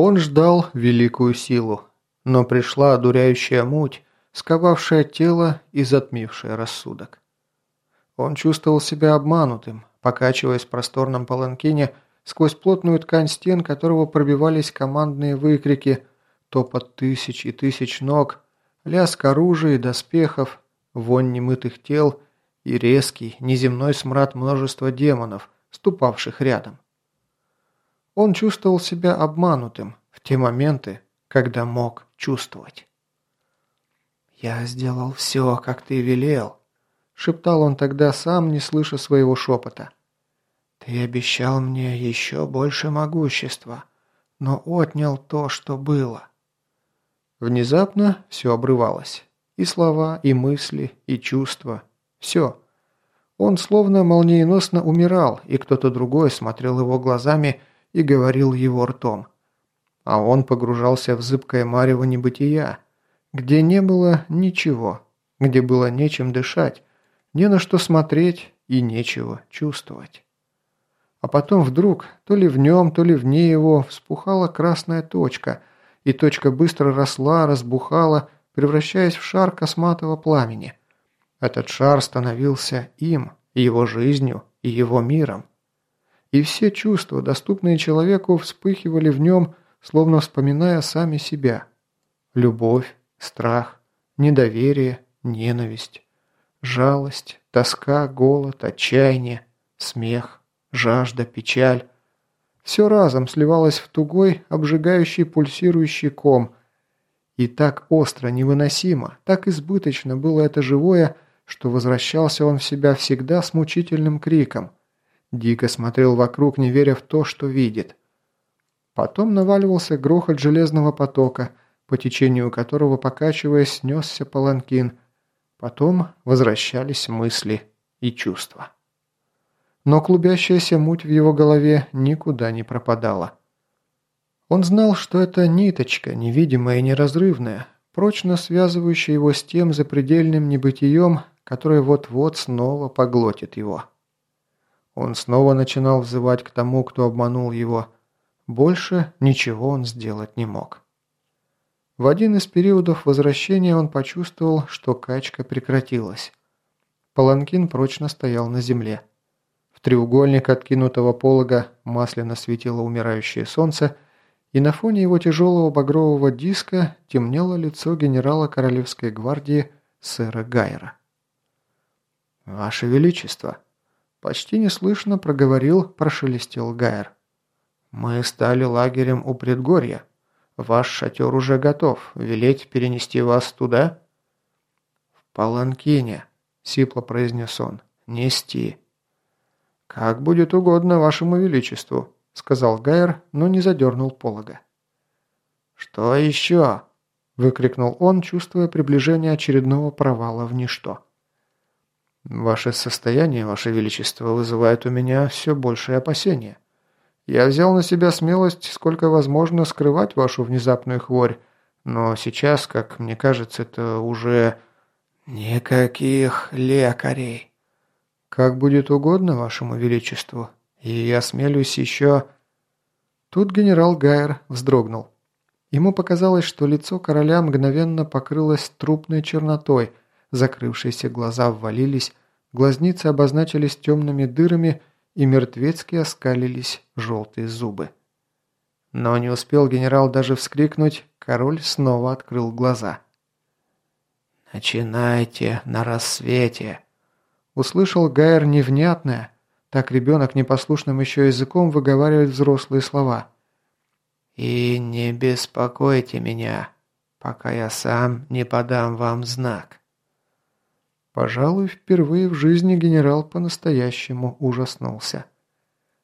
Он ждал великую силу, но пришла одуряющая муть, сковавшая тело и затмившая рассудок. Он чувствовал себя обманутым, покачиваясь в просторном паланкине сквозь плотную ткань стен, которого пробивались командные выкрики, топот тысяч и тысяч ног, лязг оружия и доспехов, вонь немытых тел и резкий, неземной смрад множества демонов, ступавших рядом. Он чувствовал себя обманутым в те моменты, когда мог чувствовать. «Я сделал все, как ты велел», – шептал он тогда сам, не слыша своего шепота. «Ты обещал мне еще больше могущества, но отнял то, что было». Внезапно все обрывалось. И слова, и мысли, и чувства. Все. Он словно молниеносно умирал, и кто-то другой смотрел его глазами и говорил его ртом. А он погружался в зыбкое марево небытия, где не было ничего, где было нечем дышать, не на что смотреть и нечего чувствовать. А потом вдруг, то ли в нем, то ли вне его, вспухала красная точка, и точка быстро росла, разбухала, превращаясь в шар косматого пламени. Этот шар становился им, его жизнью и его миром. И все чувства, доступные человеку, вспыхивали в нем, словно вспоминая сами себя. Любовь, страх, недоверие, ненависть, жалость, тоска, голод, отчаяние, смех, жажда, печаль. Все разом сливалось в тугой, обжигающий пульсирующий ком. И так остро, невыносимо, так избыточно было это живое, что возвращался он в себя всегда с мучительным криком. Дико смотрел вокруг, не веря в то, что видит. Потом наваливался грохот железного потока – по течению которого, покачиваясь, снесся паланкин. Потом возвращались мысли и чувства. Но клубящаяся муть в его голове никуда не пропадала. Он знал, что это ниточка, невидимая и неразрывная, прочно связывающая его с тем запредельным небытием, которое вот-вот снова поглотит его. Он снова начинал взывать к тому, кто обманул его. Больше ничего он сделать не мог. В один из периодов возвращения он почувствовал, что качка прекратилась. Паланкин прочно стоял на земле. В треугольник откинутого полога масляно светило умирающее солнце, и на фоне его тяжелого багрового диска темнело лицо генерала Королевской гвардии сэра Гайера. «Ваше Величество!» Почти неслышно проговорил, прошелестел Гайер. «Мы стали лагерем у предгорья. Ваш шатер уже готов. Велеть перенести вас туда?» «В Паланкине», — сипло произнес он. «Нести». «Как будет угодно вашему величеству», — сказал Гайер, но не задернул полога. «Что еще?» — выкрикнул он, чувствуя приближение очередного провала в ничто. «Ваше состояние, ваше величество, вызывает у меня все большее опасение», я взял на себя смелость, сколько возможно, скрывать вашу внезапную хворь, но сейчас, как мне кажется, это уже... Никаких лекарей. Как будет угодно вашему величеству, и я смелюсь еще... Тут генерал Гайер вздрогнул. Ему показалось, что лицо короля мгновенно покрылось трупной чернотой, закрывшиеся глаза ввалились, глазницы обозначились темными дырами, и мертвецки оскалились желтые зубы. Но не успел генерал даже вскрикнуть, король снова открыл глаза. «Начинайте на рассвете!» Услышал Гайер невнятное, так ребенок непослушным еще языком выговаривает взрослые слова. «И не беспокойте меня, пока я сам не подам вам знак». Пожалуй, впервые в жизни генерал по-настоящему ужаснулся.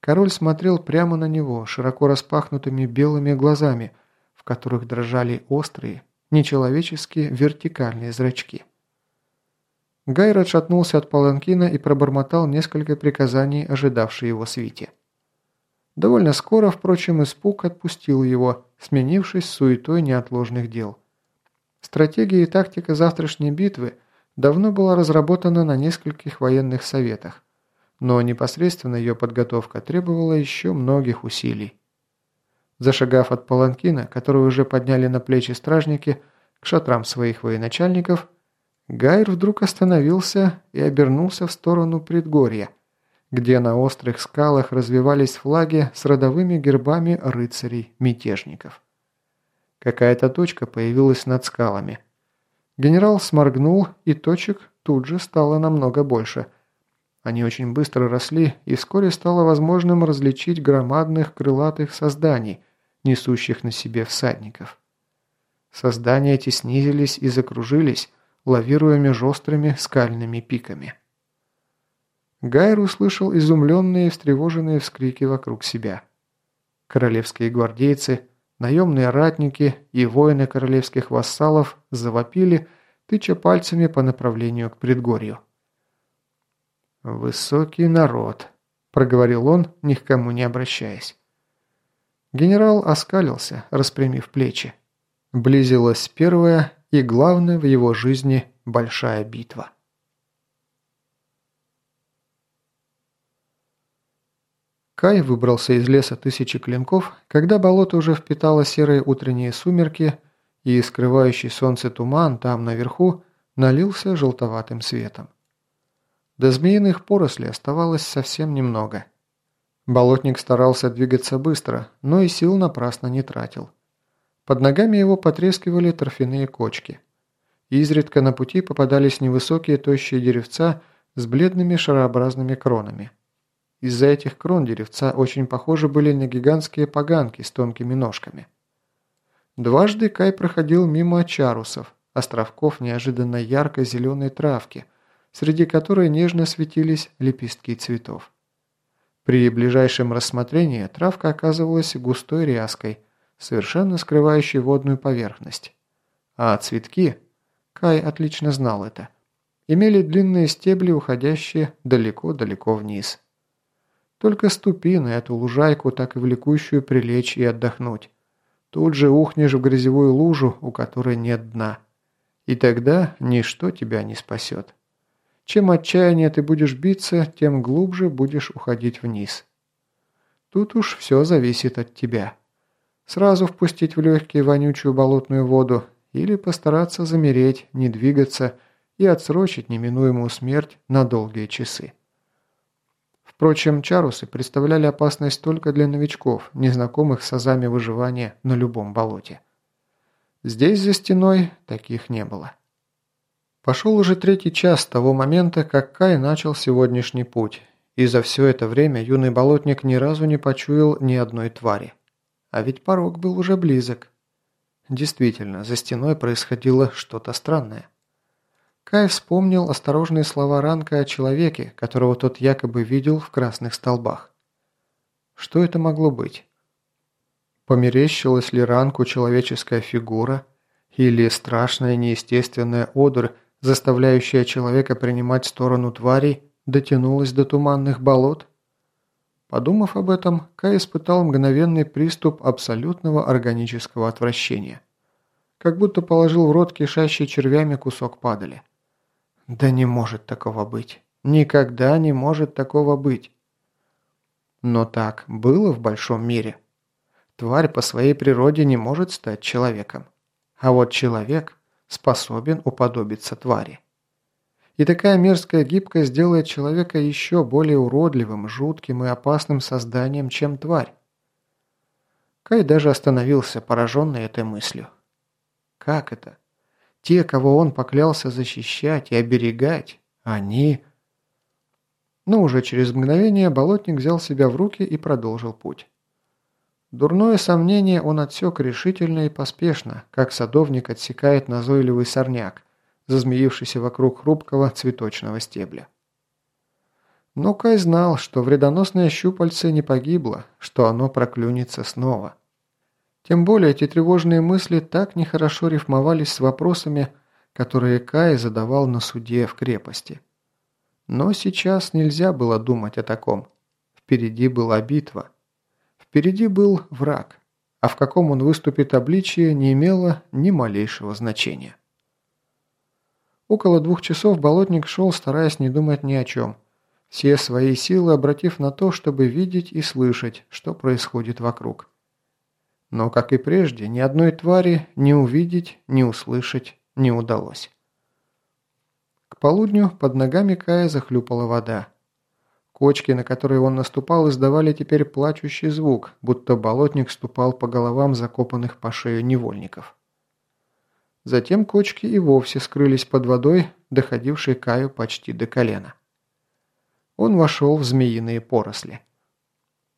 Король смотрел прямо на него, широко распахнутыми белыми глазами, в которых дрожали острые, нечеловеческие вертикальные зрачки. Гайр отшатнулся от паланкина и пробормотал несколько приказаний, ожидавшей его свите. Довольно скоро, впрочем, испуг отпустил его, сменившись суетой неотложных дел. Стратегия и тактика завтрашней битвы – давно была разработана на нескольких военных советах, но непосредственно ее подготовка требовала еще многих усилий. Зашагав от паланкина, который уже подняли на плечи стражники, к шатрам своих военачальников, Гайр вдруг остановился и обернулся в сторону предгорья, где на острых скалах развивались флаги с родовыми гербами рыцарей-мятежников. Какая-то точка появилась над скалами. Генерал сморгнул, и точек тут же стало намного больше. Они очень быстро росли, и вскоре стало возможным различить громадных крылатых созданий, несущих на себе всадников. Создания эти снизились и закружились, лавируя между острыми скальными пиками. Гайр услышал изумленные и встревоженные вскрики вокруг себя. Королевские гвардейцы, наемные ратники и воины королевских вассалов завопили, тыча пальцами по направлению к предгорью. «Высокий народ», – проговорил он, ни к кому не обращаясь. Генерал оскалился, распрямив плечи. Близилась первая и главная в его жизни большая битва. Кай выбрался из леса тысячи клинков, когда болото уже впитало серые утренние сумерки, и скрывающий солнце туман там наверху налился желтоватым светом. До змеиных порослей оставалось совсем немного. Болотник старался двигаться быстро, но и сил напрасно не тратил. Под ногами его потрескивали торфяные кочки. Изредка на пути попадались невысокие тощие деревца с бледными шарообразными кронами. Из-за этих крон деревца очень похожи были на гигантские поганки с тонкими ножками. Дважды Кай проходил мимо чарусов, островков неожиданно яркой зеленой травки, среди которой нежно светились лепестки цветов. При ближайшем рассмотрении травка оказывалась густой ряской, совершенно скрывающей водную поверхность. А цветки, Кай отлично знал это, имели длинные стебли, уходящие далеко-далеко вниз. Только ступи на эту лужайку, так и влекущую прилечь и отдохнуть. Тут же ухнешь в грязевую лужу, у которой нет дна. И тогда ничто тебя не спасет. Чем отчаяннее ты будешь биться, тем глубже будешь уходить вниз. Тут уж все зависит от тебя. Сразу впустить в легкие вонючую болотную воду или постараться замереть, не двигаться и отсрочить неминуемую смерть на долгие часы. Впрочем, чарусы представляли опасность только для новичков, незнакомых с азами выживания на любом болоте. Здесь за стеной таких не было. Пошел уже третий час с того момента, как Кай начал сегодняшний путь, и за все это время юный болотник ни разу не почуял ни одной твари. А ведь порог был уже близок. Действительно, за стеной происходило что-то странное. Кай вспомнил осторожные слова Ранка о человеке, которого тот якобы видел в красных столбах. Что это могло быть? Померещилась ли Ранку человеческая фигура или страшная неестественная одурь, заставляющая человека принимать сторону тварей, дотянулась до туманных болот? Подумав об этом, Кай испытал мгновенный приступ абсолютного органического отвращения. Как будто положил в рот кишащий червями кусок падали. Да не может такого быть. Никогда не может такого быть. Но так было в большом мире. Тварь по своей природе не может стать человеком. А вот человек способен уподобиться твари. И такая мерзкая гибкость делает человека еще более уродливым, жутким и опасным созданием, чем тварь. Кай даже остановился, пораженный этой мыслью. Как это? Те, кого он поклялся защищать и оберегать, они... Но уже через мгновение болотник взял себя в руки и продолжил путь. Дурное сомнение он отсек решительно и поспешно, как садовник отсекает назойливый сорняк, зазмеившийся вокруг хрупкого цветочного стебля. Но Кай знал, что вредоносное щупальце не погибло, что оно проклюнется снова. Тем более эти тревожные мысли так нехорошо рифмовались с вопросами, которые Кай задавал на суде в крепости. Но сейчас нельзя было думать о таком. Впереди была битва. Впереди был враг, а в каком он выступит обличие не имело ни малейшего значения. Около двух часов болотник шел, стараясь не думать ни о чем, все свои силы обратив на то, чтобы видеть и слышать, что происходит вокруг. Но, как и прежде, ни одной твари ни увидеть, ни услышать не удалось. К полудню под ногами Кая захлюпала вода. Кочки, на которые он наступал, издавали теперь плачущий звук, будто болотник ступал по головам закопанных по шею невольников. Затем кочки и вовсе скрылись под водой, доходившей Каю почти до колена. Он вошел в змеиные поросли.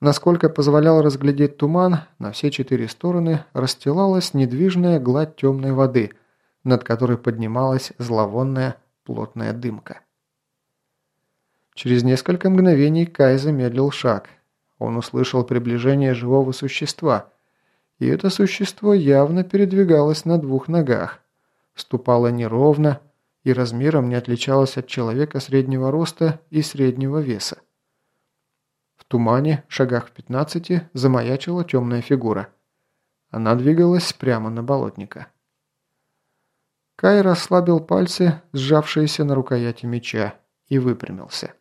Насколько позволял разглядеть туман, на все четыре стороны расстилалась недвижная гладь темной воды, над которой поднималась зловонная плотная дымка. Через несколько мгновений Кай замедлил шаг. Он услышал приближение живого существа, и это существо явно передвигалось на двух ногах, ступало неровно и размером не отличалось от человека среднего роста и среднего веса тумане, шагах в пятнадцати, замаячила темная фигура. Она двигалась прямо на болотника. Кай расслабил пальцы, сжавшиеся на рукояти меча, и выпрямился.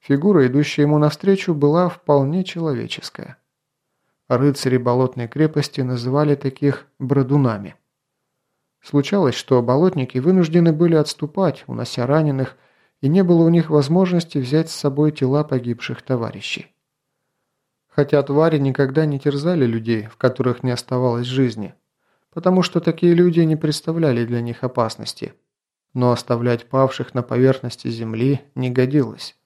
Фигура, идущая ему навстречу, была вполне человеческая. Рыцари болотной крепости называли таких «бродунами». Случалось, что болотники вынуждены были отступать, унося раненых, и не было у них возможности взять с собой тела погибших товарищей. Хотя твари никогда не терзали людей, в которых не оставалось жизни, потому что такие люди не представляли для них опасности. Но оставлять павших на поверхности земли не годилось.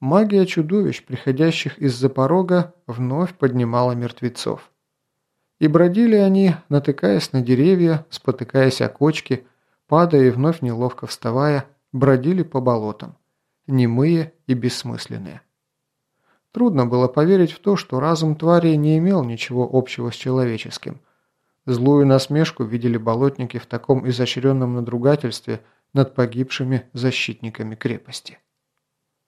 Магия чудовищ, приходящих из-за порога, вновь поднимала мертвецов. И бродили они, натыкаясь на деревья, спотыкаясь о кочки, падая и вновь неловко вставая, бродили по болотам, немые и бессмысленные. Трудно было поверить в то, что разум твари не имел ничего общего с человеческим. Злую насмешку видели болотники в таком изощренном надругательстве над погибшими защитниками крепости.